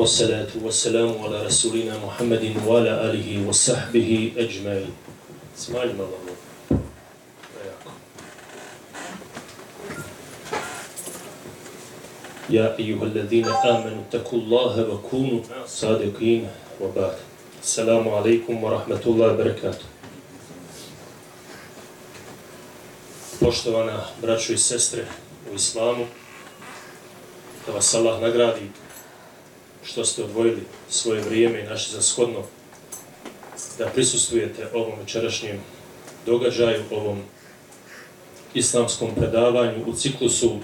والصلاة والسلام على رسولنا محمد وعلى آله وصحبه أجمعين. اسمعني الله يا أيها الذين آمنوا اتقوا الله وكونوا صادقين وبعد. السلام عليكم ورحمة الله وبركاته. Poštovana braćo i sestre u islamu, da vas Allah nagradi što ste odvojili svoje vrijeme i naše zashodno da prisustujete ovom večerašnjem događaju, ovom islamskom predavanju u ciklusu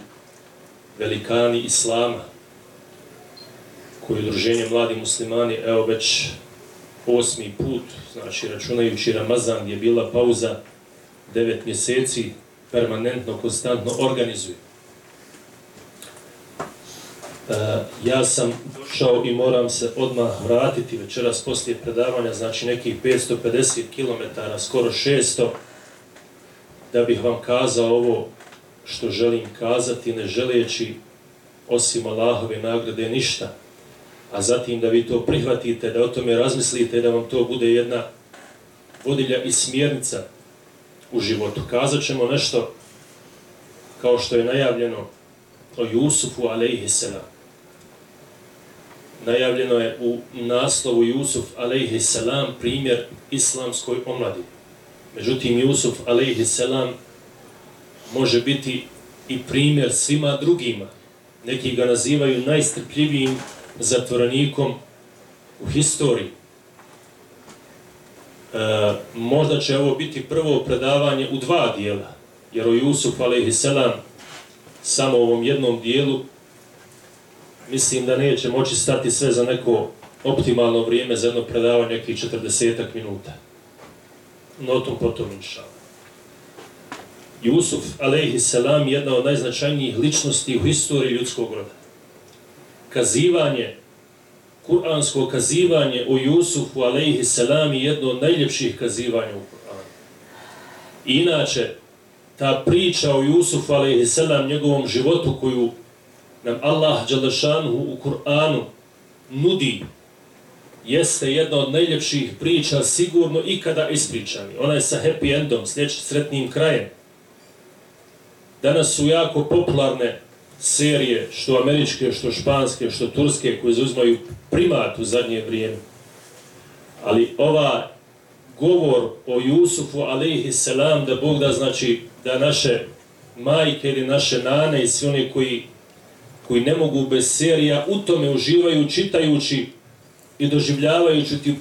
velikani Islama, koji udruženje mladi muslimani, evo već osmi put, znači računajući Ramazan, gdje je bila pauza devet mjeseci, permanentno, konstantno organizuje. Eh, ja sam ušao i moram se odmah vratiti večeras poslije predavanja, znači nekih 550 km, skoro 600, da bih vam kazao ovo što želim kazati, ne želeći osim Allahove nagrade ništa, a zatim da vi to prihvatite, da o tome razmislite, da vam to bude jedna vodilja i smjernica u životu. Kazat ćemo nešto kao što je najavljeno o Jusufu alaihisselam. Najavljeno je u naslovu Jusuf alaihisselam primjer islamskoj omladi. Međutim, Jusuf alaihisselam može biti i primjer svima drugima. Neki ga nazivaju najstrpljivijim zatvoranikom u historiji. E, možda će ovo biti prvo predavanje u dva dijela, jer o Jusuf a.s. samo u ovom jednom dijelu mislim da neće moći stati sve za neko optimalno vrijeme za jedno predavanje nekih 40 minuta. No to potom inšala. Jusuf, alaihi selam, jedna od najznačajnijih ličnosti u historiji ljudskog roda. Kazivanje, kuransko kazivanje o Jusufu, alaihi selam, je jedno od najljepših kazivanja u Kur'anu. Inače, ta priča o Jusufu, alaihi selam, njegovom životu koju nam Allah, Đalešanu, u Kur'anu nudi, jeste jedna od najljepših priča, sigurno ikada ispričani. Ona je sa happy endom, sretnim krajem. Danas su jako popularne serije, što američke, što španske, što turske, koje zauzmaju primat u zadnje vrijeme. Ali ova govor o Jusufu, alaihi selam, da Bog da znači da naše majke ili naše nane i svi oni koji, koji ne mogu bez serija u tome uživaju čitajući i doživljavajući ti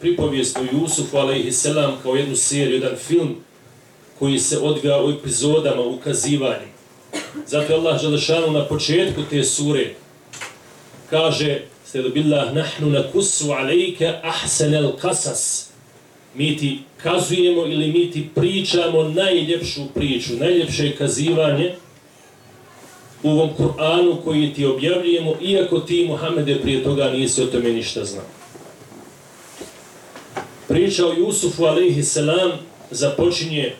pripovijest o Jusufu, alaihi selam, kao jednu seriju, jedan film, koji se odvija u epizodama, u. Zato je Allah Želešanu na početku te sure kaže Stedu billah, nahnu na kusu alejke ahsenel kasas. Mi ti kazujemo ili mi ti pričamo najljepšu priču, najljepše kazivanje u ovom Kur'anu koji ti objavljujemo, iako ti, Muhammede, prije toga nisi o tome ništa znao. Priča o Jusufu, alaihi selam, započinje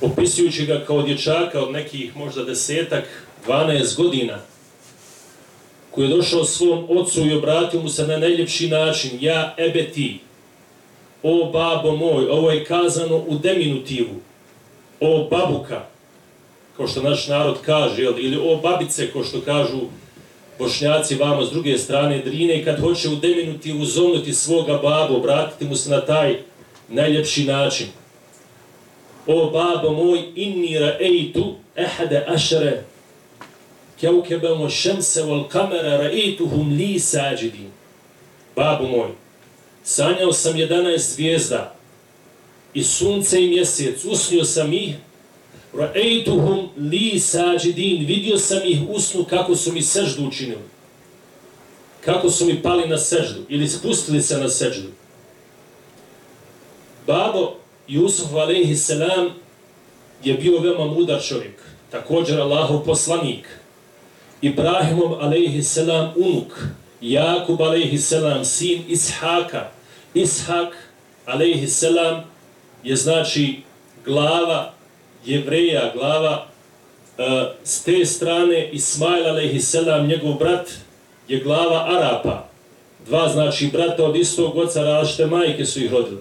opisujući ga kao dječaka od nekih možda desetak, 12 godina, koji je došao svom ocu i obratio mu se na najljepši način, ja ebe ti, o babo moj, ovo je kazano u deminutivu, o babuka, kao što naš narod kaže, ili o babice, kao što kažu bošnjaci vamo s druge strane drine, kad hoće u deminutivu uzomnuti svoga babu, obratiti mu se na taj najljepši način o babo moj, inni ra'eitu ehade ašere keukebemo šemse vol kamera ra'eituhum li sađidin. Babo moj, sanjao sam 11 zvijezda i sunce i mjesec, usnio sam ih, Ra'aytuhum li sajidin, vidio sam ih usnu kako su mi seždu učinili. Kako su mi pali na seždu ili spustili se na seždu. Babo, Jusuf alejhi selam je bio veoma mudar čovjek, također Allahov poslanik. Ibrahimov alejhi selam unuk, Jakub alejhi selam sin Ishaka. Ishak alejhi selam je znači glava jevreja, glava e, s te strane Ismail a.s. njegov brat je glava Arapa. Dva znači brata od istog oca različite majke su ih rodili.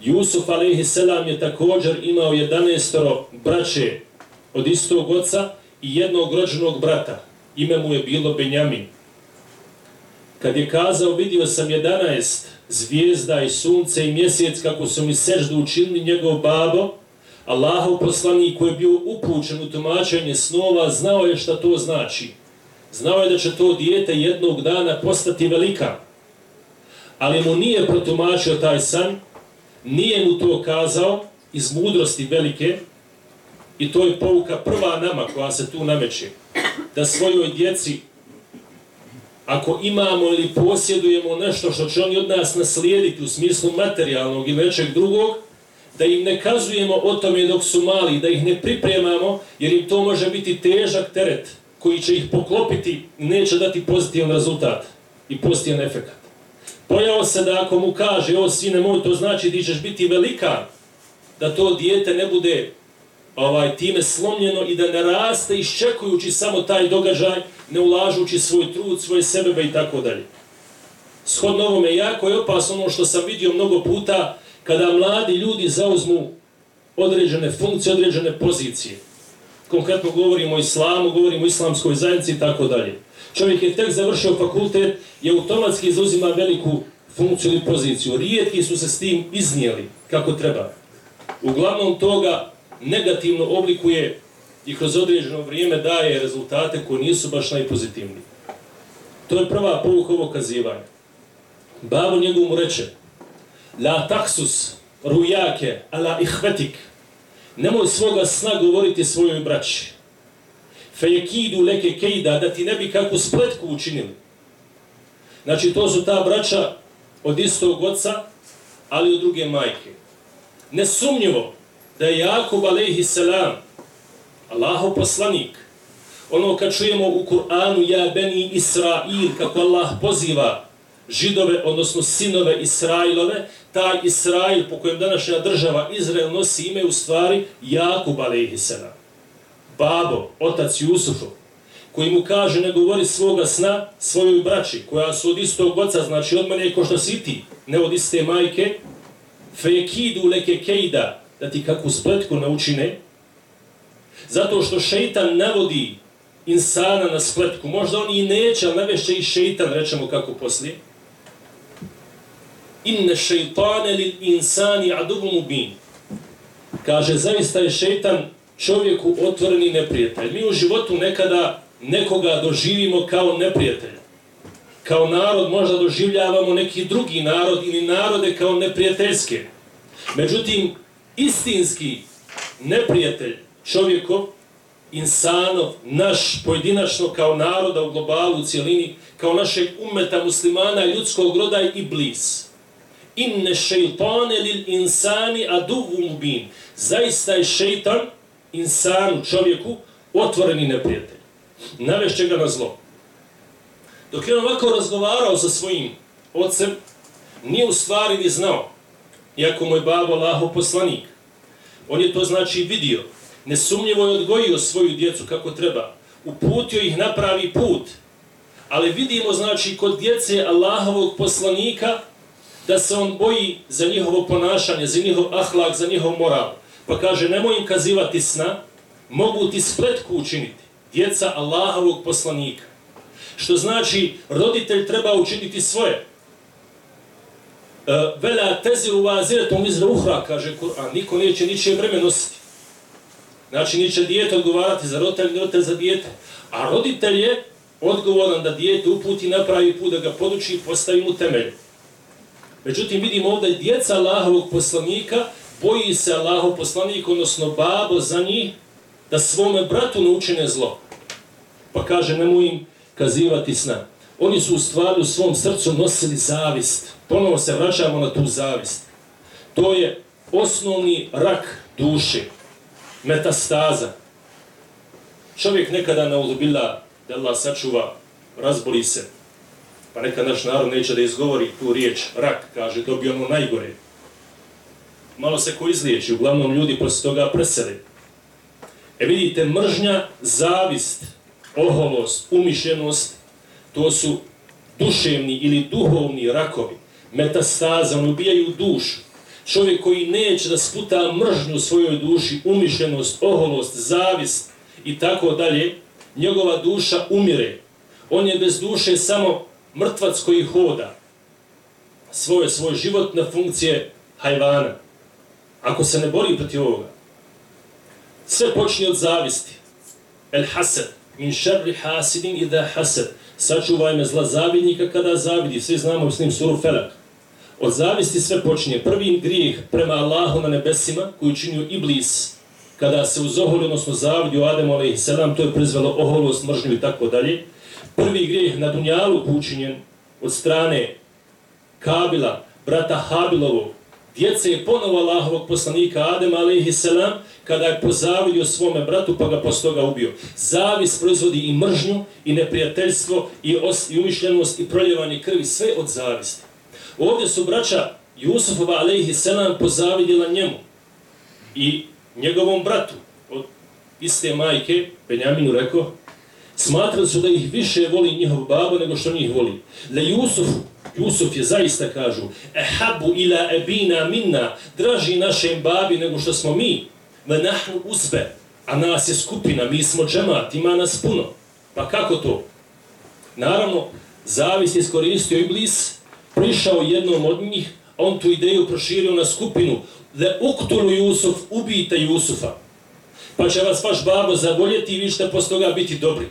Jusuf a.s. je također imao 11 braće od istog oca i jednog rođenog brata. Ime mu je bilo Benjamin. Kad je kazao, vidio sam 11 zvijezda i sunce i mjesec kako su mi seždu učinili njegov babo, Allahov poslanik koji je bio upućen u tumačenje snova, znao je šta to znači. Znao je da će to dijete jednog dana postati velika. Ali mu nije protumačio taj san, nije mu to kazao iz mudrosti velike, i to je pouka prva nama koja se tu nameće, da svojoj djeci ako imamo ili posjedujemo nešto što će oni od nas naslijediti u smislu materijalnog i nečeg drugog, da im ne kazujemo o tome dok su mali, da ih ne pripremamo, jer im to može biti težak teret koji će ih poklopiti neće dati pozitivan rezultat i pozitivan efekt. Pojao se da ako mu kaže, o sine moj, to znači da ćeš biti velika, da to dijete ne bude ovaj time slomljeno i da ne raste iščekujući samo taj događaj, ne ulažući svoj trud, svoje sebebe i tako dalje. Shodno ovome, jako je opasno ono što sam vidio mnogo puta kada mladi ljudi zauzmu određene funkcije, određene pozicije. Konkretno govorimo o islamu, govorimo o islamskoj zajednici i tako dalje. Čovjek je tek završio fakultet i automatski zauzima veliku funkciju ili poziciju. Rijetki su se s tim iznijeli kako treba. Uglavnom toga negativno oblikuje i kroz određeno vrijeme daje rezultate koji nisu baš najpozitivni. To je prva poruka ovog kazivanja. Babo njegov reče, La taksus rujake ala ihvetik, nemoj svoga sna govoriti svojoj braći. Fejkidu leke kejda, da ti ne bi kakvu spletku učinili. Znači, to su ta braća od istog oca, ali od druge majke. Nesumnjivo da je Jakub alaihi salam Allahov poslanik. Ono kad čujemo u Kur'anu ja beni Israil, kako Allah poziva židove, odnosno sinove Israilove, taj Israil po kojem današnja država Izrael nosi ime u stvari Jakub alaihissalam. Babo, otac Jusufov, koji mu kaže ne govori svoga sna svojoj braći, koja su od istog oca, znači od mene ko što si ti, ne od iste majke, fe leke kejda, da ti kakvu spletku naučine, Zato što šeitan navodi insana na spletku. Možda on i neće, ali navešće i šeitan, rečemo kako poslije. Inne šeitane lil insani adubu mubin. Kaže, zaista je šeitan čovjeku otvoreni neprijatelj. Mi u životu nekada nekoga doživimo kao neprijatelja. Kao narod možda doživljavamo neki drugi narod ili narode kao neprijateljske. Međutim, istinski neprijatelj čovjekov, insanov, naš pojedinačno kao naroda u globalu, u cijelini, kao našeg umeta muslimana, ljudskog roda i blis. Inne šeitane lil insani aduvu mubin. Zaista je šeitan, insanu, čovjeku, otvoreni neprijatelj. Navešće ga na zlo. Dok je on ovako razgovarao sa svojim ocem, nije u stvari ni znao, iako mu je babo Allaho poslanik. On je to znači vidio, nesumnjivo je odgojio svoju djecu kako treba, uputio ih na pravi put, ali vidimo znači kod djece Allahovog poslanika da se on boji za njihovo ponašanje, za njihov ahlak, za njihov moral. Pa kaže, nemoj im kazivati sna, mogu ti spletku učiniti. Djeca Allahovog poslanika. Što znači, roditelj treba učiniti svoje. E, vela u vaziretom izra uhra, kaže Kur'an. Niko neće ničije vreme nositi. Znači, niće dijete odgovarati za roditelj, roditelj za dijete. A roditelj je odgovoran da dijete uputi na pravi put, da ga poduči i postavi mu temelj. Međutim, vidimo ovdje djeca Allahovog poslanika, boji se Allahov poslanik, odnosno babo za njih, da svome bratu ne učine zlo. Pa kaže, nemoj im kazivati sna. Oni su u stvari u svom srcu nosili zavist. Ponovo se vraćamo na tu zavist. To je osnovni rak duše metastaza. Čovjek nekada na uzubila da Allah sačuva, razboli se. Pa neka naš narod neće da izgovori tu riječ rak, kaže, dobio ono najgore. Malo se ko izliječi, uglavnom ljudi posle toga preseli. E vidite, mržnja, zavist, oholost, umišljenost, to su duševni ili duhovni rakovi. Metastaza, oni ubijaju dušu. Čovjek koji neće da sputa mržnju svojoj duši, umišljenost, oholost, zavist i tako dalje, njegova duša umire. On je bez duše samo mrtvac koji hoda svoje, svoj život na funkcije hajvana. Ako se ne bori protiv ovoga, sve počinje od zavisti. El hased, min šerri hasidin i da hased. Sačuvaj me zla zavidnika kada zavidi. Svi znamo s njim suru Felak. Od zavisti sve počinje. Prvi grijeh prema Allahu na nebesima koji učinio Iblis kada se uzoholi, odnosno zavidio Ademu a.s. to je prizvelo oholost, mržnju i tako dalje. Prvi grijeh na Dunjalu učinjen od strane Kabila, brata Habilovu, djece je ponovo Allahovog poslanika Adem a.s. kada je pozavidio svome bratu pa ga posto toga ubio. Zavis proizvodi i mržnju, i neprijateljstvo, i, os, i umišljenost, i proljevanje krvi, sve od zavisti. Ovdje su braća Jusufova a.s. pozavidjela njemu i njegovom bratu od iste majke, Benjaminu rekao, smatrali su da ih više voli njihov babo nego što njih voli. Le Jusuf, Jusuf je zaista kažu, ehabu ila ebina minna, draži našem babi nego što smo mi, ve nahnu uzbe, a nas je skupina, mi smo džemat, ima nas puno. Pa kako to? Naravno, zavis je iskoristio Iblis, prišao jednom od njih, on tu ideju proširio na skupinu, da uktulu Jusuf, ubijte Jusufa. Pa će vas vaš babo zavoljeti i vi ćete posle toga biti dobri.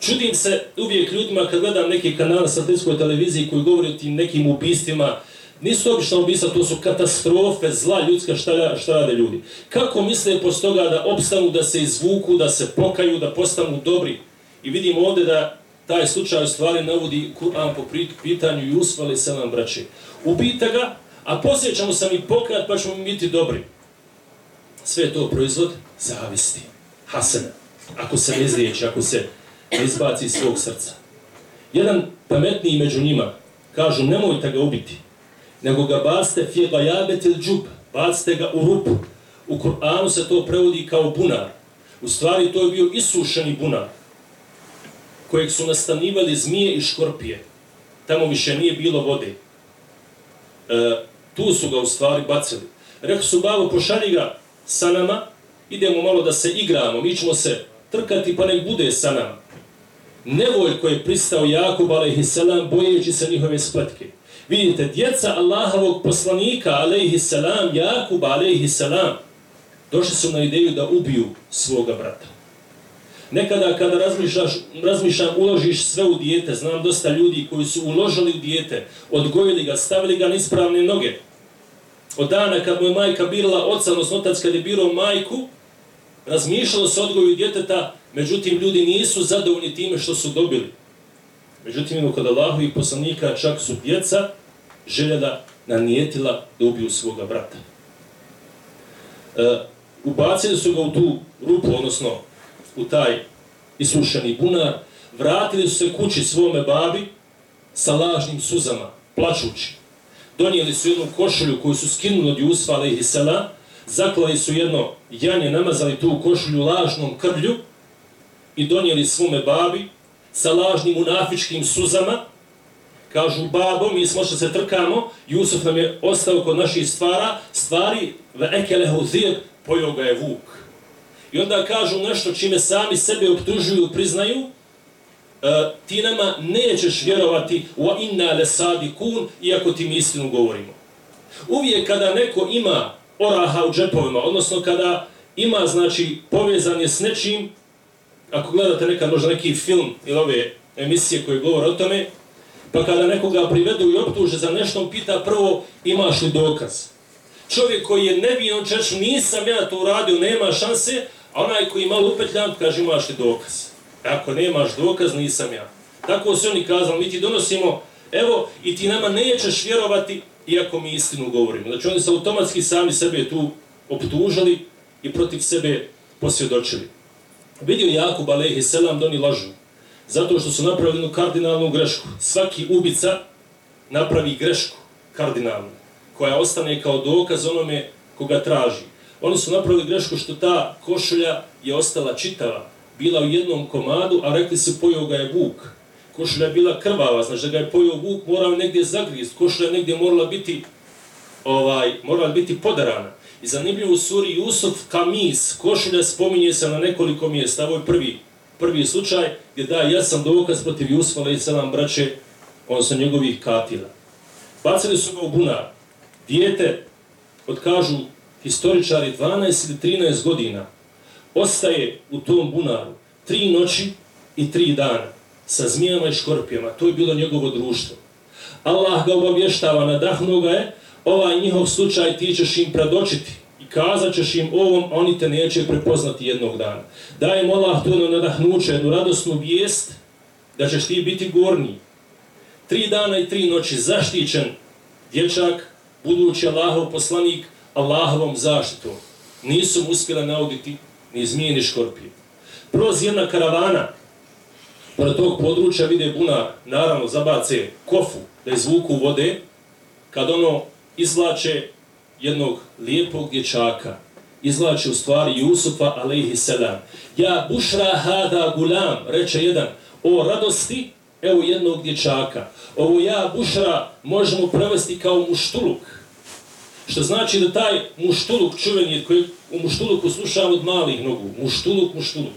Čudim se uvijek ljudima kad gledam neki kanal na satelitskoj televiziji koji govori o tim nekim ubistvima. Nisu obično ubistva, to su katastrofe, zla ljudska, šta, šta rade ljudi. Kako misle posto toga da opstanu, da se izvuku, da se pokaju, da postanu dobri? I vidimo ovdje da taj slučaj u stvari navodi Kur'an po pitanju Jusuf, ali se nam braće. Ubita ga, a poslije ćemo sam i pokajati, pa ćemo biti dobri. Sve to proizvod zavisti, hasena. Ako se ne izliječi, ako se izbaci iz svog srca. Jedan pametniji među njima kažu nemojte ga ubiti, nego ga bacite fi gajabet il džub, bacite ga u rupu. U Kur'anu se to prevodi kao bunar. U stvari to je bio isušeni bunar kojeg su nastanivali zmije i škorpije. Tamo više nije bilo vode. E, tu su ga u stvari bacili. Rekli su, babo, pošalji ga sa nama, idemo malo da se igramo, mi ćemo se trkati pa nek bude sa nama nevolj koji je pristao Jakub a.s. bojeći se njihove spletke. Vidite, djeca Allahovog poslanika a.s. Jakub a.s. došli su na ideju da ubiju svoga brata. Nekada kada razmišljaš, razmišljam, uložiš sve u dijete, znam dosta ljudi koji su uložili u dijete, odgojili ga, stavili ga na ispravne noge. Od dana kad mu je majka birala oca, odnosno otac kad je birao majku, razmišljalo se odgoju djeteta, Međutim, ljudi nisu zadovoljni time što su dobili. Međutim, imamo kod Allahu i poslanika čak su djeca željela nanijetila da ubiju svoga brata. E, ubacili su ga u tu rupu, odnosno u taj isušeni bunar, vratili su se kući svome babi sa lažnim suzama, plačući. Donijeli su jednu košulju koju su skinuli od Jusfa, ali sela, zaklali su jedno janje, namazali tu košulju lažnom krvlju, i donijeli svome babi sa lažnim unafičkim suzama. Kažu, babo, mi smo što se trkamo, Jusuf nam je ostao kod naših stvara, stvari, ve ekelehu zir, pojao ga je vuk. I onda kažu nešto čime sami sebe optužuju, priznaju, e, ti nama nećeš vjerovati u inna le sadi kun, iako ti mi istinu govorimo. Uvijek kada neko ima oraha u džepovima, odnosno kada ima, znači, povezan je s nečim, ako gledate neka, možda neki film ili ove emisije koje govore o tome, pa kada nekoga privedu i optuže za nešto, pita prvo imaš li dokaz. Čovjek koji je nevijan češ, nisam ja to uradio, nema šanse, a onaj koji je malo upetljan, kaže imaš li dokaz. E, ako nemaš dokaz, nisam ja. Tako se oni kazali, mi ti donosimo, evo, i ti nama nećeš vjerovati, iako mi istinu govorimo. Znači oni se automatski sami sebe tu optužili i protiv sebe posvjedočili vidio Jakub alaihi selam da oni lažu. Zato što su napravili jednu kardinalnu grešku. Svaki ubica napravi grešku kardinalnu, koja ostane kao dokaz onome koga traži. Oni su napravili grešku što ta košulja je ostala čitava. Bila u jednom komadu, a rekli su pojio ga je vuk. Košulja je bila krvava, znači da ga je pojio vuk, morao negdje zagrist. Košulja je negdje morala biti, ovaj, morala biti podarana. I zanimljivo u suri Jusuf Kamis, košulja spominje se na nekoliko mjesta. Ovo je prvi, prvi slučaj gdje da jasan dokaz protiv Jusufa, ali i sedam braće, on njegovih katila. Bacili su ga u bunar. Dijete, odkažu historičari, 12 ili 13 godina, ostaje u tom bunaru tri noći i tri dana sa zmijama i škorpijama. To je bilo njegovo društvo. Allah ga obavještava, nadahnuo ga je, ovaj njihov slučaj ti ćeš im predočiti i kazat ćeš im ovom, a oni te neće prepoznati jednog dana. Daj im Allah ono nadahnuće, jednu radosnu vijest da ćeš ti biti gorni. Tri dana i tri noći zaštićen dječak, budući Allahov poslanik, Allahovom zaštitom. Nisu mu uspjela nauditi ni zmije ni škorpije. Proz jedna karavana, pored tog područja vide bunar, naravno zabace kofu da izvuku vode, kad ono izvlače jednog lijepog dječaka, izvlače u stvari Jusufa alaihi selam. Ja bušra hada gulam, reče jedan, o radosti, evo jednog dječaka. Ovo ja bušra možemo prevesti kao muštuluk, što znači da taj muštuluk čuveni koji u muštuluku slušamo od malih nogu, muštuluk, muštuluk.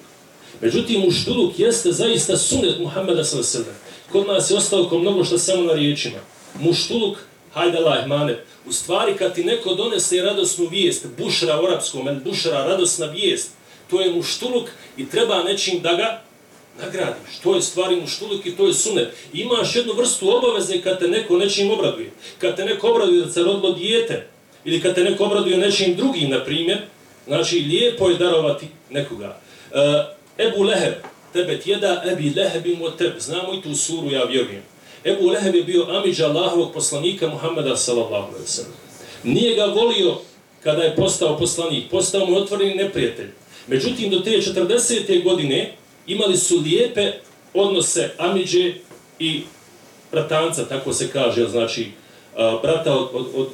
Međutim, muštuluk jeste zaista sunet Muhammeda s.a.v. Kod nas je ostalo kao mnogo što samo na riječima. Muštuluk, hajde Allah, mane, u stvari kad ti neko donese radosnu vijest, bušra u arapskom, bušra, radosna vijest, to je muštuluk i treba nečim da ga nagradiš. To je stvari muštuluk i to je sunet. Imaš jednu vrstu obaveze kad te neko nečim obraduje. Kad te neko obraduje da se rodilo dijete, ili kad te neko obraduje nečim drugim, na primjer, znači lijepo je darovati nekoga. E, Ebu Leheb, tebe tjeda, Ebi Lehebim od tebe. Znamo i tu suru, ja vjerujem. Ebu Leheb je bio amiđa Allahovog poslanika Muhammeda sallallahu alaihi sallam. Nije ga volio kada je postao poslanik, postao mu otvoreni neprijatelj. Međutim, do te 40. godine imali su lijepe odnose amiđe i bratanca, tako se kaže, znači brata od, od, od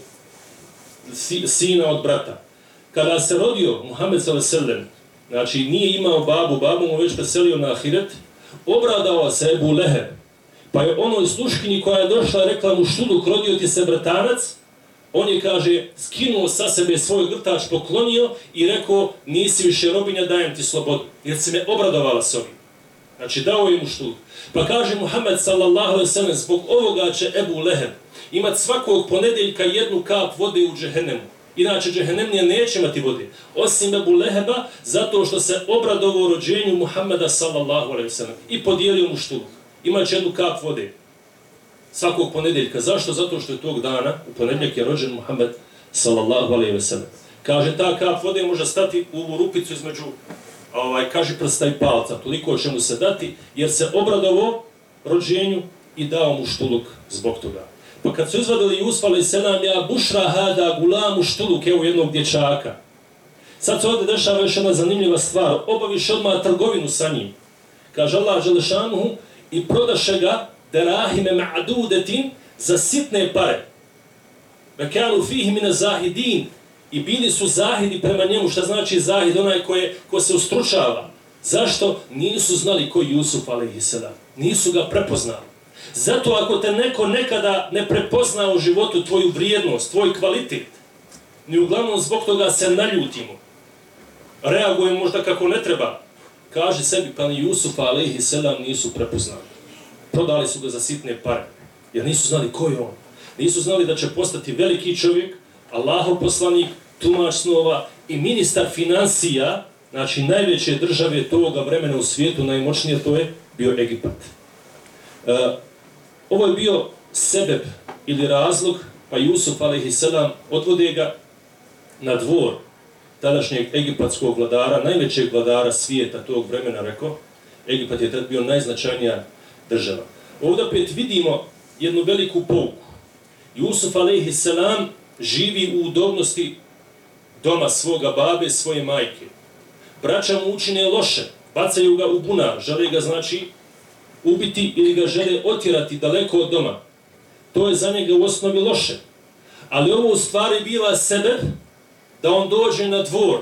sina od brata. Kada se rodio Muhammed s.a.v. znači nije imao babu, babu mu već preselio na Ahiret, obradao se Ebu Leheb. Pa je onoj sluškinji koja je došla rekla mu študuk, rodio ti se bratanac, on je, kaže, skinuo sa sebe svoj grtač, poklonio i rekao, nisi više robinja, dajem ti slobodu. Jer se me obradovala s ovim. Znači, dao je mu študuk. Pa kaže Muhammed sallallahu alaihi sallam, zbog ovoga će Ebu Leheb imat svakog ponedeljka jednu kap vode u džehennemu. Inače, džehennemnija neće imati vode. Osim Ebu Leheba, zato što se obradovo rođenju Muhammeda sallallahu alaihi sallam i podijelio mu imat će jednu kap vode svakog ponedeljka. Zašto? Zato što je tog dana, u ponedeljak je rođen Muhammed sallallahu alaihi sellem. Kaže, ta kap vode može stati u ovu rupicu između ovaj, kaži prsta i palca, toliko će mu se dati, jer se obradovo rođenju i dao mu štuluk zbog toga. Pa kad su izvadili Jusuf alaih selam, ja bušra hada gulamu štuluk, evo jednog dječaka. Sad se ovdje dešava još jedna zanimljiva stvar, obaviš odmah trgovinu sa njim. Kaže Allah Želešanuhu, i prodaše ga derahime ma'dudetin za sitne pare. Vekanu fihi mine zahidin, i bili su zahidi prema njemu, šta znači zahid, onaj ko, je, ko se ustručava. Zašto? Nisu znali ko je Jusuf, a.s. Nisu ga prepoznali. Zato ako te neko nekada ne prepozna u životu tvoju vrijednost, tvoj kvalitet, ni uglavnom zbog toga se naljutimo, reagujemo možda kako ne treba, kaže sebi, pa ni Jusuf, selam nisu prepoznali. Prodali su ga za sitne pare, jer nisu znali ko je on. Nisu znali da će postati veliki čovjek, Allahov poslanik, tumač snova i ministar financija, znači najveće države toga vremena u svijetu, najmoćnije to je bio Egipat. E, ovo je bio sebeb ili razlog, pa Jusuf a.s. odvode ga na dvor današnjeg egipatskog vladara, najvećeg vladara svijeta tog vremena, rekao, Egipat je tad bio najznačajnija država. Ovdje opet vidimo jednu veliku pouku. Jusuf a.s živi u udobnosti doma svoga babe, svoje majke. Braća mu učine loše, bacaju ga u bunar, žele ga znači ubiti ili ga žele otjerati daleko od doma. To je za njega u osnovi loše. Ali ovo u stvari bila sebe da on dođe na dvor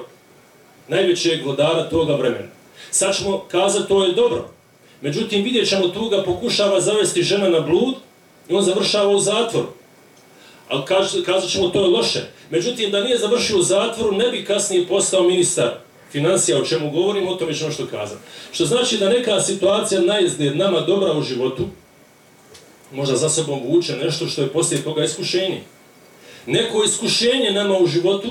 najvećeg vladara toga vremena. Sad ćemo kazati to je dobro. Međutim, vidjet ćemo tu ga pokušava zavesti žena na blud i on završava u zatvoru. Ali kaz, kazat ćemo to je loše. Međutim, da nije završio u zatvoru, ne bi kasnije postao ministar financija, o čemu govorim, o tome ćemo što kazati. Što znači da neka situacija najezde nama dobra u životu, možda za sobom vuče nešto što je poslije toga iskušenje. Neko iskušenje nama u životu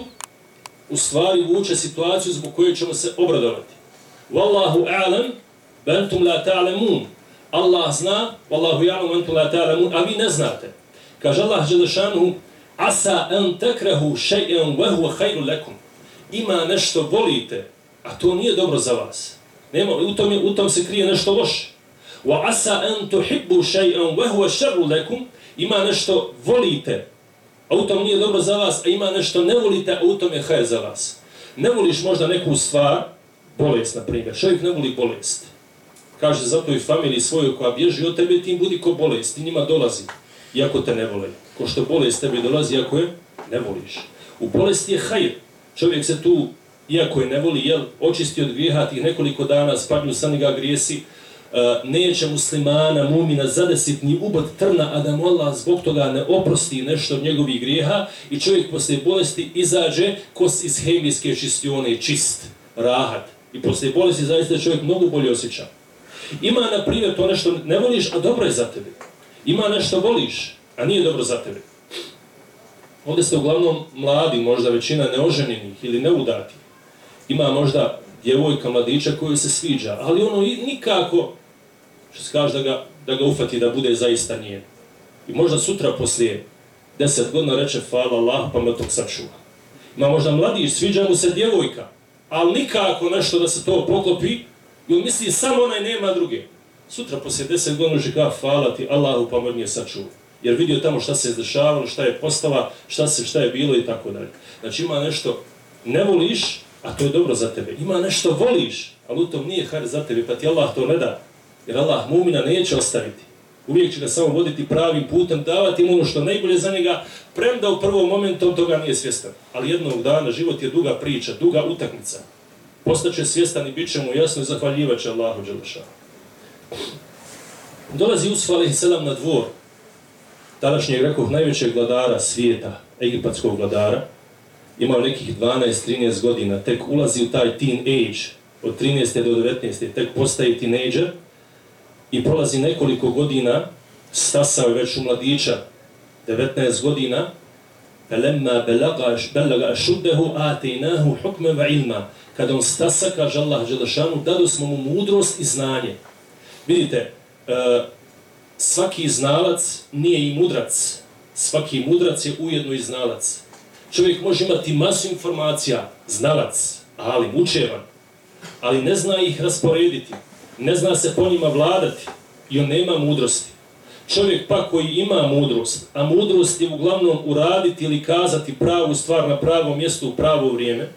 u stvari vuče situaciju zbog koje ćemo se obradovati. Wallahu a'lam, bentum la ta'lamun. Allah zna, wallahu ya'lam, bentum la ta'lamun, a vi ne znate. Kaže Allah Đelešanu, asa an takrahu shay'an wa huwa lekum. lakum. Ima nešto volite, a to nije dobro za vas. Nema, u tom, u tom se krije nešto loše. Wa asa an tuhibbu shay'an wa huwa lekum. lakum. Ima nešto volite, a u tom nije dobro za vas, a ima nešto ne volite, a u tom je hajr za vas. Ne voliš možda neku stvar, bolest, na primjer. Čovjek ne voli bolest. Kaže, zato i familiji svojoj koja bježi od tebe, tim budi ko bolest, ti njima dolazi, iako te ne vole. Ko što bolest tebi dolazi, iako je ne voliš. U bolesti je hajr. Čovjek se tu, iako je ne voli, jel, očisti od grijeha, tih nekoliko dana spadnju sa njega grijesi, E, neće muslimana, mumina, zadesiti ni ubod trna, a da mu Allah zbog toga ne oprosti nešto od njegovih grijeha i čovjek posle bolesti izađe kos iz hemijske čistione, čist, rahat. I posle bolesti zaista čovjek mnogo bolje osjeća. Ima, na primjer, to nešto ne voliš, a dobro je za tebe. Ima nešto voliš, a nije dobro za tebe. Ovdje ste uglavnom mladi, možda većina neoženjenih ili neudati. Ima možda djevojka, mladića koju se sviđa, ali ono nikako, što se kaže da ga, da ga ufati da bude zaista nije. I možda sutra poslije deset godina reče hvala Allah pa me tog sačuva. Ma možda mladić, sviđa mu se djevojka, ali nikako nešto da se to poklopi, i on misli samo onaj nema druge. Sutra poslije deset godina uži kao hvala ti Allahu pa me nije sačuva. Jer vidio tamo šta se je izdešavalo, šta je postala, šta se šta je bilo i tako dalje. Znači ima nešto, ne voliš, a to je dobro za tebe. Ima nešto voliš, ali u tom nije har za tebe, pa ti Allah to ne da. Jer Allah mumina neće ostaviti. Uvijek će ga samo voditi pravim putem, davati mu ono što najbolje za njega, premda u prvom momentu toga nije svjestan. Ali jednog dana život je duga priča, duga utakmica. Postaće svjestan i bit će mu jasno i zahvaljivaće Allahu Đeleša. Dolazi Usuf alaih Selam na dvor, tadašnjeg rekao najvećeg vladara svijeta, egipatskog vladara, imao nekih 12-13 godina, tek ulazi u taj teen age, od 13. do 19. tek postaje teenager i prolazi nekoliko godina, stasao je već u mladića, 19 godina, فَلَمَّا بَلَّغَ شُدَّهُ آتَيْنَاهُ حُكْمَ وَعِلْمَ Kada on stasa, kaže Allah Đelešanu, dadu smo mu mudrost i znanje. Vidite, svaki znalac nije i mudrac. Svaki mudrac je ujedno i znalac. Čovjek može imati masu informacija, znalac, ali mučevan, ali ne zna ih rasporediti, ne zna se po njima vladati i on nema mudrosti. Čovjek pa koji ima mudrost, a mudrost je uglavnom uraditi ili kazati pravu stvar na pravom mjestu u pravo vrijeme,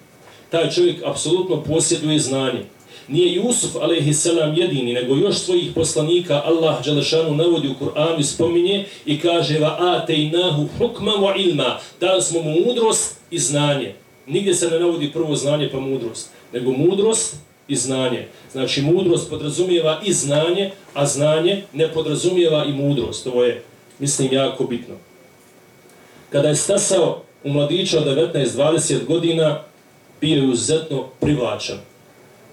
taj čovjek apsolutno posjeduje znanje nije Jusuf a.s. jedini, nego još svojih poslanika Allah Đalešanu navodi u Kur'anu i spominje i kaže va atejnahu hukma wa ilma, dali smo mu mudrost i znanje. Nigdje se ne navodi prvo znanje pa mudrost, nego mudrost i znanje. Znači mudrost podrazumijeva i znanje, a znanje ne podrazumijeva i mudrost. Ovo je, mislim, jako bitno. Kada je stasao u mladića od 19-20 godina, bio je uzetno privlačan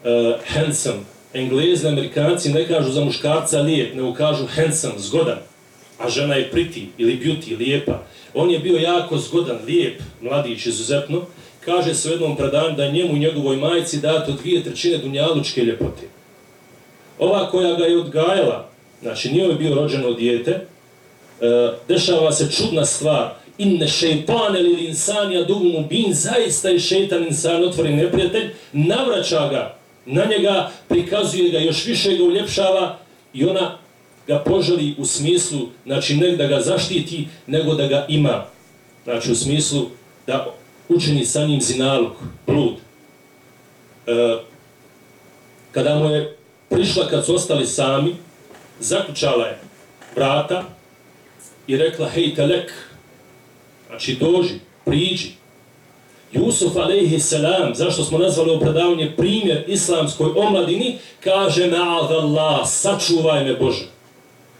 uh, handsome. Englezi, amerikanci ne kažu za muškarca lijep, nego kažu handsome, zgodan. A žena je pretty ili beauty, lijepa. On je bio jako zgodan, lijep, mladić, izuzetno. Kaže se u jednom predanju da je njemu i njegovoj majici dato dvije trećine dunjalučke ljepote. Ova koja ga je odgajala, znači nije bio rođeno dijete, eh, dešava se čudna stvar. Inne šeitane ili insanija dugu mu bin, zaista je šeitan insan, otvori neprijatelj, navraća ga na njega, prikazuje ga, još više ga uljepšava i ona ga poželi u smislu, znači ne da ga zaštiti, nego da ga ima. Znači u smislu da učini sa njim zinaluk, blud. E, kada mu je prišla kad su ostali sami, zaključala je vrata i rekla, hej telek, znači dođi, priđi. Jusuf alaihi salam, zašto smo nazvali ovo predavanje primjer islamskoj omladini, kaže Allah, sačuvaj me Bože.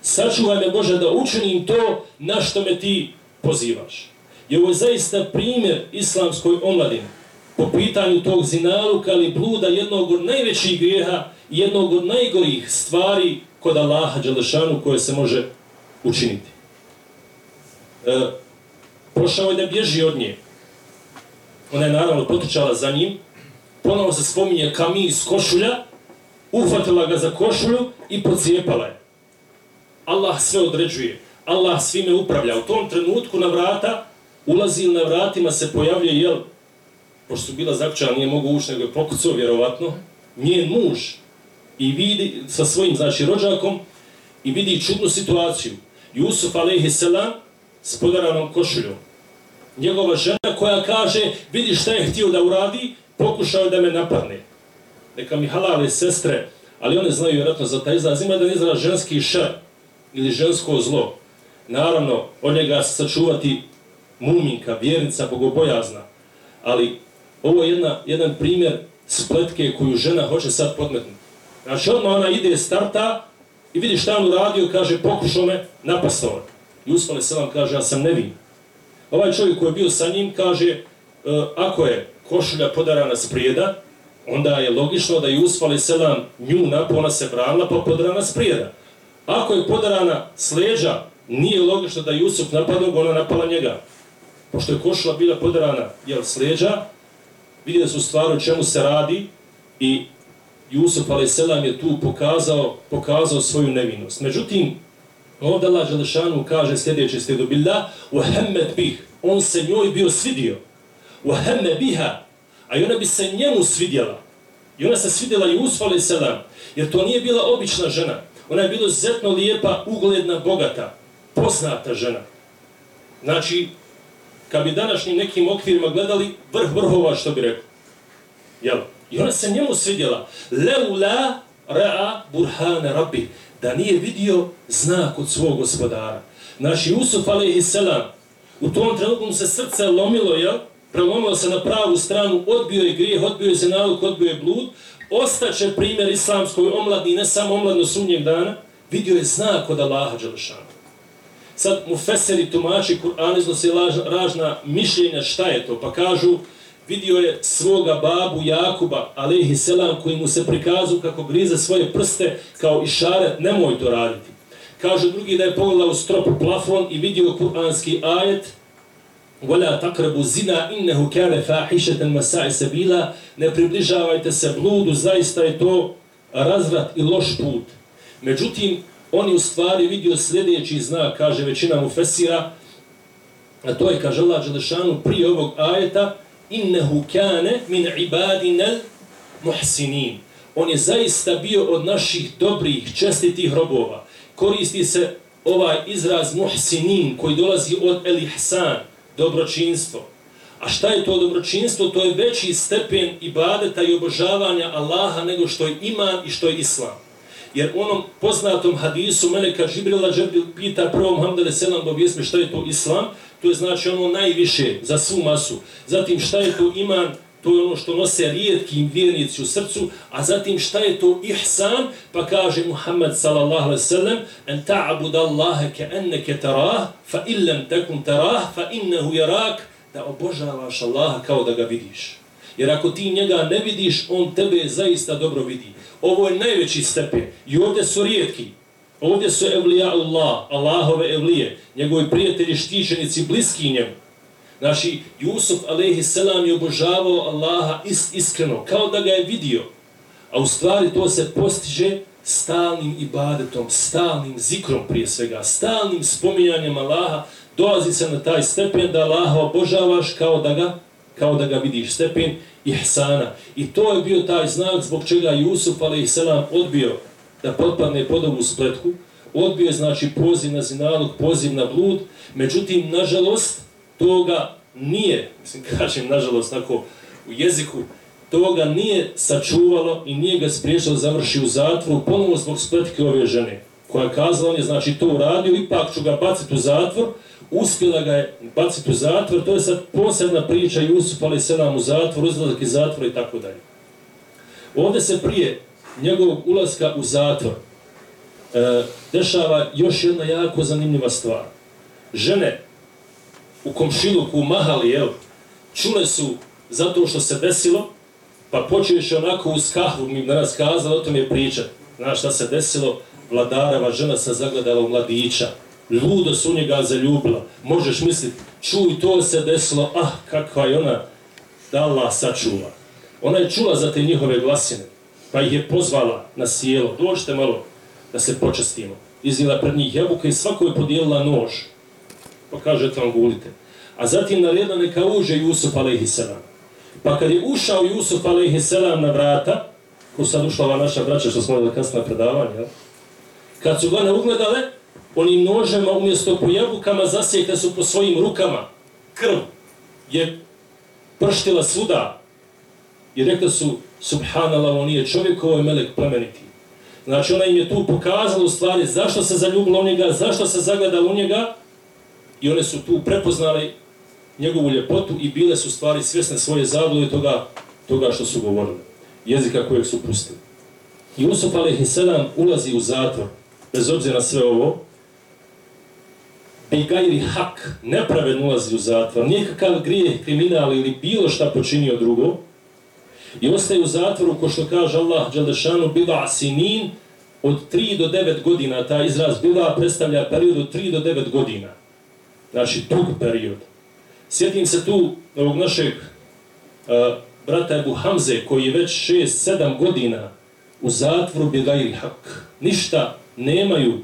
Sačuvaj me Bože da učinim to na što me ti pozivaš. I ovo je zaista primjer islamskoj omladini po pitanju tog zinaluka ali bluda jednog od najvećih grijeha i jednog od najgorih stvari kod Allaha Đelešanu koje se može učiniti. E, pošao je da bježi od nje. Ona je naravno potičala za njim. Ponovo se spominje kami iz košulja, uhvatila ga za košulju i pocijepala je. Allah sve određuje. Allah svime upravlja. U tom trenutku na vrata ulazi na vratima se pojavljuje, jel, pošto su bila zakućala, nije mogu ući, nego je pokucao, vjerovatno, njen muž i vidi sa svojim, znači, rođakom i vidi čudnu situaciju. Jusuf, alaihi selam, s podaranom košuljom. Njegova žena koja kaže, vidi šta je htio da uradi, pokušao je da me napadne. Neka mi halale sestre, ali one znaju vjerojatno za taj izraz, ima da izraz ženski šar ili žensko zlo. Naravno, od njega sačuvati muminka, vjernica, bogobojazna. Ali ovo je jedna, jedan primjer spletke koju žena hoće sad podmetnuti. Znači, odmah ona ide, starta i vidi šta on uradio, kaže, pokušao me napastovati. I uspale se vam kaže, ja sam nevin. Ovaj čovjek koji je bio sa njim kaže, e, ako je košulja podarana s prijeda, onda je logično da je uspale selam nju ona se branila, pa podarana s prijeda. Ako je podarana s leđa, nije logično da je Jusuf napadnog, ona napala njega. Pošto je košula bila podarana jel, s leđa, vidjeli su stvar o čemu se radi i Jusuf a.s. je tu pokazao, pokazao svoju nevinost. Međutim, ovdje Allah Želešanu kaže sljedeće sljedu billah, وَهَمَّتْ bih, on se njoj bio svidio, وَهَمَّ hemme biha, a i ona bi se njemu svidjela. I ona se svidjela Jusuf a.s. jer to nije bila obična žena. Ona je bila zetno lijepa, ugledna, bogata, poznata žena. Znači, kad bi današnjim nekim okvirima gledali, vrh vrhova, što bi rekao. Jel? I ona se njemu svidjela. Leula ra'a burhana rabbi. Da nije vidio znak od svog gospodara. Naš Jusuf, a.s. U tom trenutku se srce lomilo, jel? Prelomilo se na pravu stranu, odbio je grijeh, odbio je zinalog, odbio je blud. Ostaće primjer islamskoj omladni, ne samo omladno sunnjeg dana. Vidio je znak od Allaha Đelešana. Sad mu feseri tumači Kur'an iznose ražna mišljenja šta je to, pa kažu vidio je svoga babu Jakuba, alaihi selam, koji mu se prikazu kako grize svoje prste kao išaret, nemoj to raditi. Kažu drugi da je pogledao strop plafon i vidio kur'anski ajet وَلَا تَقْرَبُ zina innehu kane fahišeten masai sebila Ne približavajte se bludu, zaista je to razvrat i loš put. Međutim, on je u stvari vidio sljedeći znak, kaže većina mu fesira, a to je, kaže Allah Đelešanu, prije ovog ajeta, innehu kane min ibadinel muhsinin. On je zaista bio od naših dobrih, čestitih robova. Koristi se ovaj izraz muhsinin koji dolazi od elihsan, dobročinstvo. A šta je to dobročinstvo? To je veći stepen ibadeta i obožavanja Allaha nego što je iman i što je islam. Jer onom poznatom hadisu Meleka Džibrila Džibril pita prvo Muhammed Selam da objesme šta je to islam, to je znači ono najviše za svu masu. Zatim šta je to iman, to je ono što nose rijetki vjernici u srcu, a zatim šta je to ihsan, pa kaže Muhammed sallallahu alaihi sallam, en ta'abud Allahe ke enneke tarah, fa illam takum tarah, fa innehu jarak, da obožavaš Allaha kao da ga vidiš. Jer ako ti njega ne vidiš, on tebe zaista dobro vidi. Ovo je najveći stepen. I ovdje su rijetki. Ovdje su evlija Allah, Allahove evlije, njegovi prijatelji, štićenici, bliski njemu. Naši Jusuf a.s. je obožavao Allaha is, iskreno, kao da ga je vidio. A u stvari to se postiže stalnim ibadetom, stalnim zikrom prije svega, stalnim spominjanjem Allaha, dolazi se na taj stepen da Allaha obožavaš kao da ga, kao da ga vidiš stepen ihsana. I to je bio taj znak zbog čega Jusuf a.s. odbio da potpadne pod ovu spletku. Odbio je znači poziv na zinalog, poziv na blud. Međutim, nažalost, toga nije, mislim, kažem nažalost tako u jeziku, toga nije sačuvalo i nije ga spriješalo završi u zatvoru, ponovno zbog spletke ove žene, koja je kazala, on je znači to uradio, ipak ću ga baciti u zatvor, uspjela ga je baciti u zatvor, to je sad posebna priča Jusuf ali selam u zatvor, uzlazak iz zatvora i tako dalje. Ovdje se prije njegovog ulaska u zatvor e, dešava još jedna jako zanimljiva stvar. Žene u komšiluku, u Mahali, evo, čule su zato što se desilo, pa počeš onako uz kahvu mi danas kazali, o tom je priča. Znaš šta se desilo? Vladarava žena se zagledala u mladića. Ludo su njega zaljubila. Možeš misliti, čuj, to se desilo, ah, kakva je ona, da Allah sačuva. Ona je čula za te njihove glasine, pa ih je pozvala na sjelo. Dođite malo da se počastimo. Iznila pred njih jabuka i svako je podijelila nož. Pa kaže, tamo gulite. A zatim naredila neka uže Jusuf a.s. Pa kad je ušao Jusuf a.s. na vrata, ko sad ušla ova naša braća što smo da kasno predavanje, kad su ga ne ugledale, onim nožema umjesto po jabukama zasjekle su po svojim rukama. Krv je prštila svuda. I rekla su, subhanallah, on nije čovjek, ovo je melek plemeniti. Znači ona im je tu pokazala u stvari zašto se zaljubila u njega, zašto se zagledala u njega i one su tu prepoznali njegovu ljepotu i bile su stvari svjesne svoje zablude toga, toga što su govorili, jezika kojeg su pustili. I Jusuf a.s. ulazi u zatvor, bez obzira na sve ovo, Bejgajri hak, nepravedno ulazi u zatvor, nikakav grijeh, kriminal ili bilo šta počinio drugo, i ostaje u zatvoru, ko što kaže Allah, Đalešanu, biva sinin, od 3 do 9 godina, ta izraz bila predstavlja period od 3 do 9 godina. Znači, dug period. Sjetim se tu ovog našeg uh, brata Ebu Hamze, koji je već 6-7 godina u zatvoru Bigajri Hak. Ništa nemaju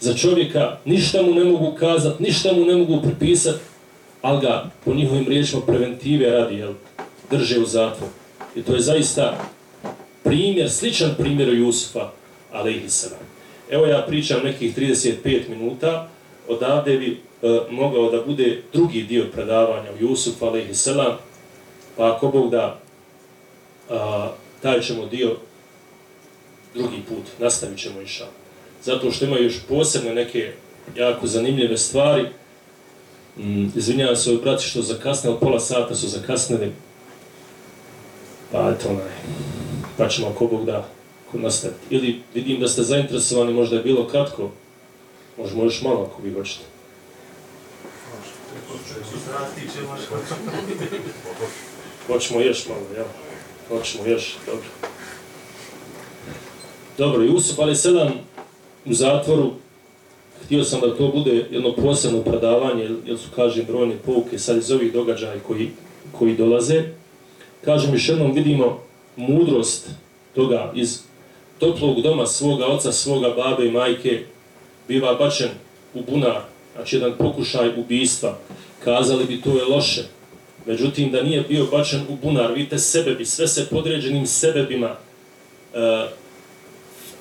za čovjeka, ništa mu ne mogu kazati, ništa mu ne mogu pripisati, ali ga po njihovim riječima preventive radi, jel, drže u zatvoru. I to je zaista primjer, sličan primjer Jusufa, ali i sada. Evo ja pričam nekih 35 minuta, odavde bi e, mogao da bude drugi dio predavanja u Jusuf, alaihi selam, pa ako Bog da, a, taj ćemo dio drugi put, nastavit ćemo iša. Zato što ima još posebne neke jako zanimljive stvari. Mm, izvinjavam se od brati što zakasnili, pola sata su zakasnili. Pa eto onaj, pa ćemo ako Bog da nastaviti. Ili vidim da ste zainteresovani, možda je bilo kratko, možemo još malo ako vi hoćete. Hoćemo još malo, jel? Hoćemo još, dobro. Dobro, Jusuf, ali sedam u zatvoru, htio sam da to bude jedno posebno predavanje, jer su, kažem, brojne pouke sad iz ovih događaja koji, koji dolaze. Kažem, još jednom vidimo mudrost toga iz toplog doma svoga oca, svoga babe i majke, biva bačen u bunar, znači jedan pokušaj ubijstva, kazali bi to je loše. Međutim, da nije bio bačen u bunar, vidite sebebi, sve se podređenim sebebima, e,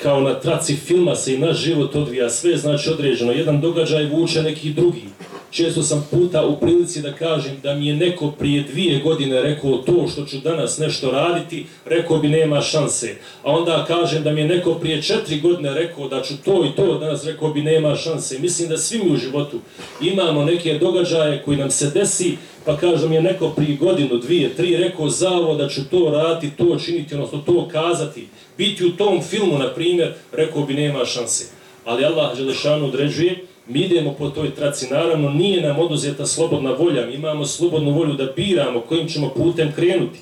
kao na traci filma se i naš život odvija, sve znači određeno, jedan događaj vuče neki drugi. Često sam puta u prilici da kažem da mi je neko prije dvije godine rekao to što ću danas nešto raditi, rekao bi nema šanse. A onda kažem da mi je neko prije četiri godine rekao da ću to i to danas, rekao bi nema šanse. Mislim da svi mi u životu imamo neke događaje koji nam se desi, pa kažem mi je neko prije godinu, dvije, tri rekao zavo da ću to raditi, to činiti, odnosno to kazati. Biti u tom filmu, na primjer, rekao bi nema šanse. Ali Allah Želešanu određuje, mi idemo po toj traci, naravno nije nam oduzeta slobodna volja, mi imamo slobodnu volju da biramo kojim ćemo putem krenuti.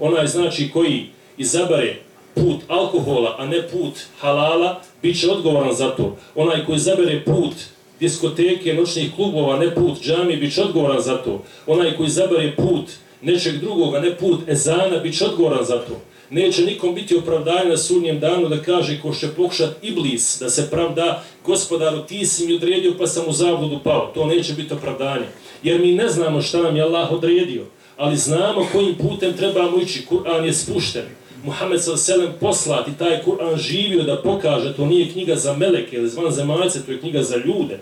Ona je znači koji izabare put alkohola, a ne put halala, bit će odgovoran za to. Onaj koji izabere put diskoteke, noćnih klubova, ne put džami, bit će odgovoran za to. Onaj koji zabere put nečeg drugoga, ne put ezana, bit će odgovoran za to neće nikom biti opravdanje na sudnjem danu da kaže ko će pokušat iblis da se pravda gospodaru ti si mi odredio pa sam u zabludu pao. To neće biti opravdanje. Jer mi ne znamo šta nam je Allah odredio, ali znamo kojim putem trebamo ići. Kur'an je spušten. Muhammed s.a.v. poslat i taj Kur'an živio da pokaže, to nije knjiga za meleke ili zvan zemaljce, to je knjiga za ljude.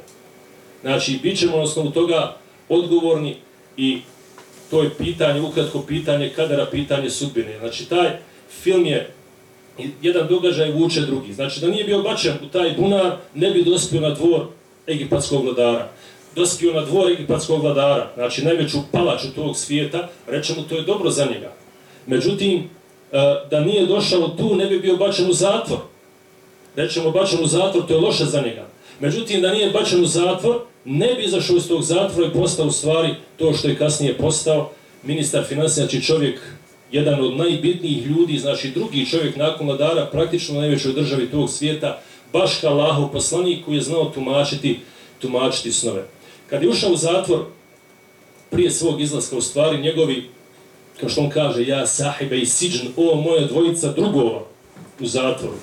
Znači, bit ćemo na osnovu toga odgovorni i to je pitanje, ukratko pitanje kadera, pitanje sudbine. Znači, taj film je jedan događaj vuče drugi. Znači da nije bio bačen u taj bunar, ne bi dospio na dvor egipatskog vladara. dospio na dvor egipatskog vladara, znači najveću palaču tog svijeta, rečemo to je dobro za njega. Međutim, E, da nije došao tu, ne bi bio bačen u zatvor. Rećemo bačen u zatvor, to je loše za njega. Međutim, da nije bačen u zatvor, ne bi izašao iz tog zatvora i postao u stvari to što je kasnije postao ministar financija, znači čovjek, jedan od najbitnijih ljudi, znači drugi čovjek nakon vladara, praktično u najvećoj državi tog svijeta, baš kao Allahov poslanik koji je znao tumačiti, tumačiti snove. Kad je ušao u zatvor, prije svog izlaska u stvari, njegovi, kao što on kaže, ja sahibe i siđen, o moja dvojica drugova u zatvoru.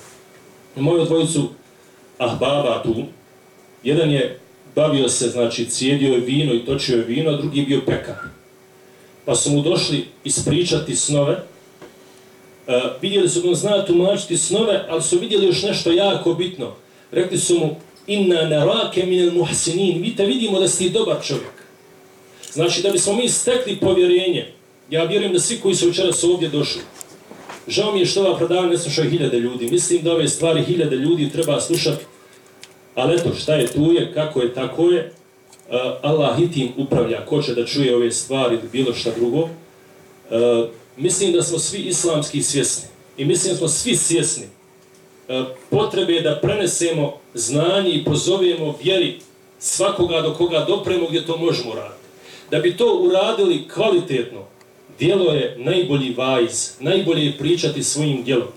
Moju dvojicu ahbaba tu, jedan je bavio se, znači, cijedio je vino i točio je vino, a drugi je bio pekar. Pa su mu došli ispričati snove, e, vidjeli su da on zna tumačiti snove, ali su vidjeli još nešto jako bitno. Rekli su mu, inna narake minel muhsinin, mi te vidimo da si dobar čovjek. Znači, da bismo mi stekli povjerenje, ja vjerujem da svi koji su večeras ovdje došli, žao mi je što ova predavanja ne slušaju hiljade ljudi, mislim da ove stvari hiljade ljudi treba slušati, ali eto, šta je tu je, kako je, tako je, e, Allah i tim upravlja, ko će da čuje ove stvari ili bilo šta drugo, e, mislim da smo svi islamski svjesni i mislim da smo svi svjesni e, potrebe da prenesemo znanje i pozovemo vjeri svakoga do koga dopremo gdje to možemo raditi. Da bi to uradili kvalitetno, dijelo je najbolji vajz, najbolje je pričati svojim dijelom.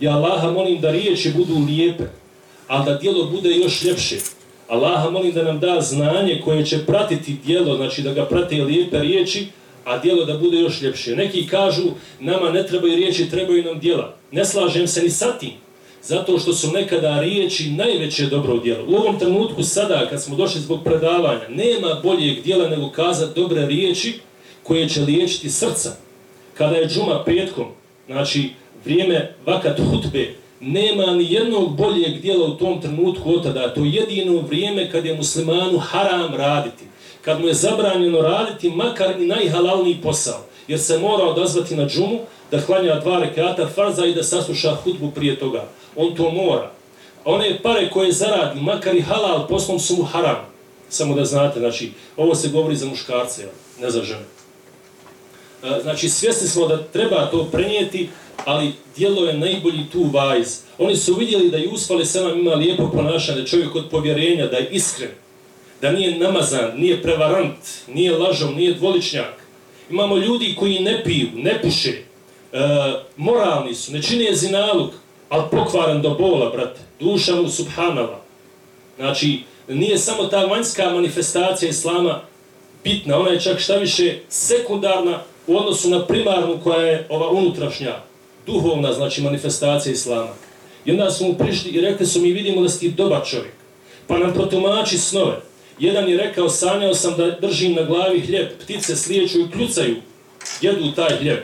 Ja Allaha molim da riječi budu lijepe, a da dijelo bude još ljepše. Allaha molim da nam da znanje koje će pratiti dijelo, znači da ga prate lijepe riječi, a dijelo da bude još ljepše. Neki kažu, nama ne trebaju riječi, trebaju nam dijela. Ne slažem se ni sa tim, zato što su nekada riječi najveće dobro dijelo. U ovom trenutku sada, kad smo došli zbog predavanja, nema boljeg dijela nego kazati dobre riječi koje će liječiti srca. Kada je džuma petkom, znači vrijeme vakat hutbe, nema ni jednog boljeg dijela u tom trenutku od tada. To je jedino vrijeme kad je muslimanu haram raditi. Kad mu je zabranjeno raditi makar i najhalalniji posao. Jer se mora odazvati na džumu da hlanja dva rekata farza i da sasluša hutbu prije toga. On to mora. A one pare koje zaradi, makar i halal, poslom su mu haram. Samo da znate, znači, ovo se govori za muškarce, ne za žene. Znači, svjesni smo da treba to prenijeti, ali dijelo je najbolji tu vajz. Oni su vidjeli da Jusuf ali selam ima lijepo ponašanje, čovjek od povjerenja, da je iskren, da nije namazan, nije prevarant, nije lažom, nije dvoličnjak. Imamo ljudi koji ne piju, ne puše, e, moralni su, ne čine zinalog, ali pokvaran do bola, brate. Duša mu subhanala. Znači, nije samo ta vanjska manifestacija islama bitna, ona je čak šta više sekundarna u odnosu na primarnu koja je ova unutrašnja duhovna, znači manifestacija islama. I onda smo mu prišli i rekli su mi vidimo da si ti dobar čovjek. Pa nam protumači snove. Jedan je rekao, sanjao sam da držim na glavi hljeb, ptice sliječu i kljucaju, jedu taj hljeb.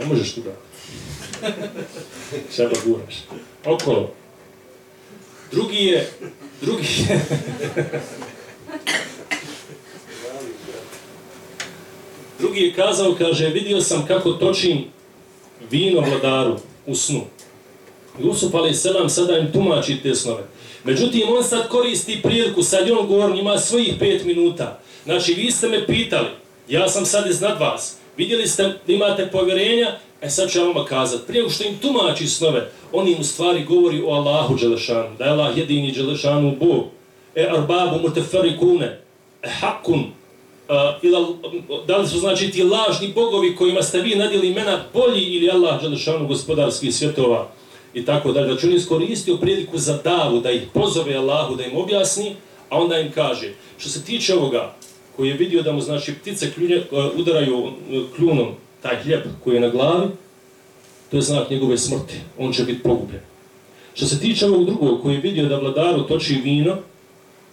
Ne možeš ti da. Šaba guraš. Okolo. Drugi je, drugi je, Drugi je kazao, kaže, vidio sam kako točim vino vladaru u snu. Jusuf ali selam sada im tumači te snove. Međutim, on sad koristi priliku, sad on govor, ima svojih pet minuta. Znači, vi ste me pitali, ja sam sad iznad vas, vidjeli ste da imate povjerenja, e sad ću vam kazat, prije što im tumači snove, on im u stvari govori o Allahu Đelešanu, da je Allah jedini Đelešanu Bog, e arbabu mutefarikune, e hakun, uh, ila, da li su znači ti lažni bogovi kojima ste vi nadjeli imena bolji ili Allah Đelešanu gospodarskih svjetova i tako dalje. Znači on iskoristio priliku za davu da ih pozove Allahu da im objasni, a onda im kaže što se tiče ovoga koji je vidio da mu znači ptice kljunje, uh, udaraju uh, kljunom taj hljeb koji je na glavi, to je znak njegove smrti, on će biti pogubljen. Što se tiče ovog drugog koji je vidio da vladaru toči vino,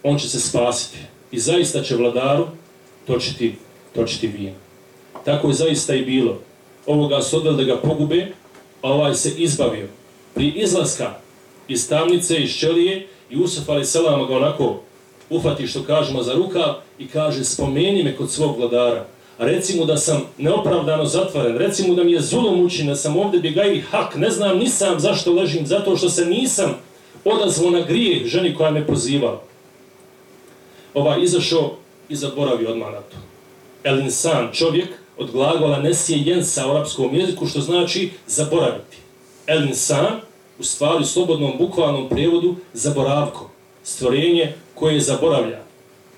on će se spasiti. I zaista će vladaru točiti, točiti vino. Tako je zaista i bilo. Ovoga su odveli da ga pogube, a ovaj se izbavio. Pri izlaska iz tamnice, iz čelije, Jusuf ali selama ga onako ufati što kažemo za rukav i kaže spomeni me kod svog vladara. Reci mu da sam neopravdano zatvoren, reci mu da mi je zulom učin, da sam ovdje bjegaji hak, ne znam ni sam zašto ležim, zato što se nisam odazvao na grijeh ženi koja me pozivala. ovaj izašao i zaboravi odmah na to. El insan, čovjek, od glagola nesije jensa u arapskom jeziku, što znači zaboraviti. El insan, u stvari, u slobodnom bukvalnom prijevodu, zaboravko. Stvorenje koje zaboravlja.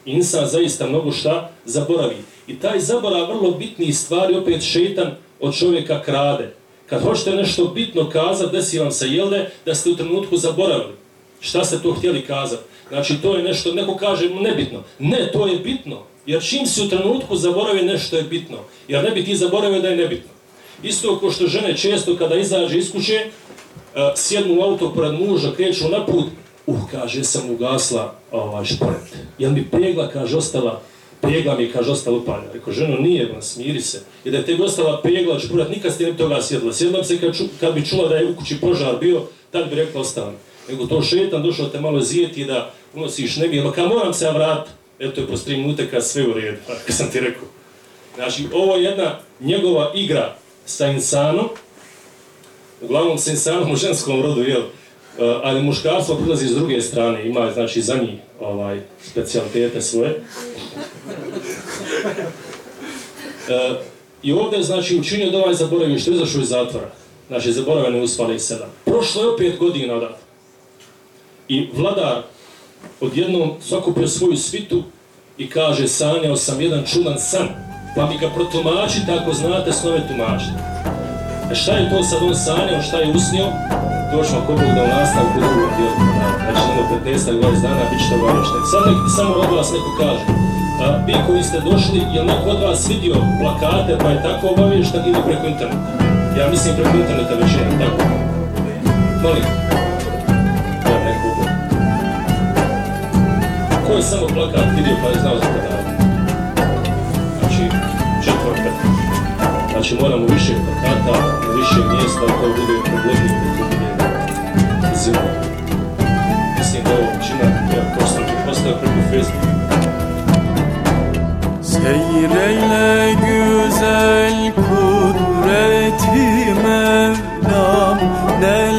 Insan zaista mnogo šta zaboravi. I taj zaborav vrlo bitni stvari opet šetan od čovjeka krade. Kad hoćete nešto bitno kazati, desi vam se jelde da ste u trenutku zaboravili. Šta ste to htjeli kazati? Znači, to je nešto, neko kaže nebitno. Ne, to je bitno. Jer čim si u trenutku zaboravi nešto je bitno. Jer ne bi ti zaboravio da je nebitno. Isto kao što žene često kada izađe iz kuće, e, sjednu u auto pored muža, kreću na put, uh, kaže, sam ugasla ovaj šporet. Jel mi pegla, kaže, ostala pegla mi, kaže, ostala upaljena. Rekao, ženo, nije, ba, smiri se. I da je tebi ostala pegla, šporet, nikad ste ne bi toga sjedla. Sjedla bi se kad, ču, kad bi čula da je u kući požar bio, tad bi rekla, ostala Nego to šetan došao te malo zijeti da unosiš nebijelo. Kad moram se ja eto je po tri minute kad sve u redu, kad sam ti rekao. Znači, ovo je jedna njegova igra sa insanom, uglavnom sa insanom u ženskom rodu, jel? Eh, ali muškarstvo prilazi s druge strane, ima znači za njih ovaj, specialitete svoje. e, I ovdje znači učinio da ovaj zaboravio što je izašao iz zatvora. Znači zaboravio ne uspali sedam. Prošlo je opet godina odat. I vladar odjednom sakupio svoju svitu i kaže sanjao sam jedan čudan san, pa mi ga protumačite ako znate snove tumačite. E šta je to sad on sanjao, šta je usnio? To ćemo kod da u nastavku drugom dijelu. Znači, ono 15 20 dana, bit ćete obavješten. Sad nek, samo od vas neko kaže. A, vi koji ste došli, je li neko od vas vidio plakate pa je tako obavješten ili preko interneta? Ja mislim preko interneta već je, tako? Molim. Какой из самых блокад? Кирилл, признался тогда. Значи, четвърта. Значи, moramo više plakata, više mjesta, to bude problem, to bude zima. Mislim da ovo većina postavke postaje preko Facebooka. Seyreyle güzel kudreti Mevlam, ne